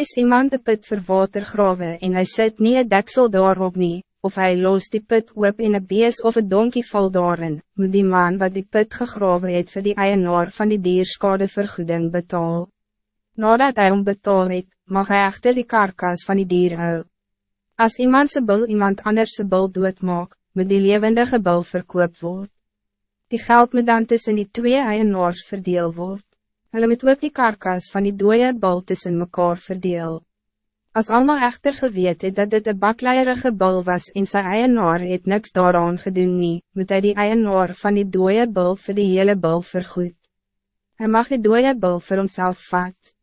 Is iemand de put voor water grawe en hij zet niet een deksel daarop nie, of hij los die put op in een bees of een donkie val daarin, moet die man wat die put gegrawe het vir die eienaar van die dierskade vergoeding betaal. Nadat hij om betaal het, mag hij achter die karkas van die dier hou. Als iemand zijn bil iemand anders zijn bil doodmaak, moet die levendige bil verkoop word. Die geld moet dan tussen die twee eienaars verdeel word. Hulle moet ook die karkas van die dooie bil tussen mekaar verdeel. Als allemaal echter geweet het dat dit een bakleierige bil was en sy eienaar het niks daaraan gedoen nie, moet hij die eienaar van die dooie bil vir die hele bil vergoed. Hij mag die dooie bil vir homself vat.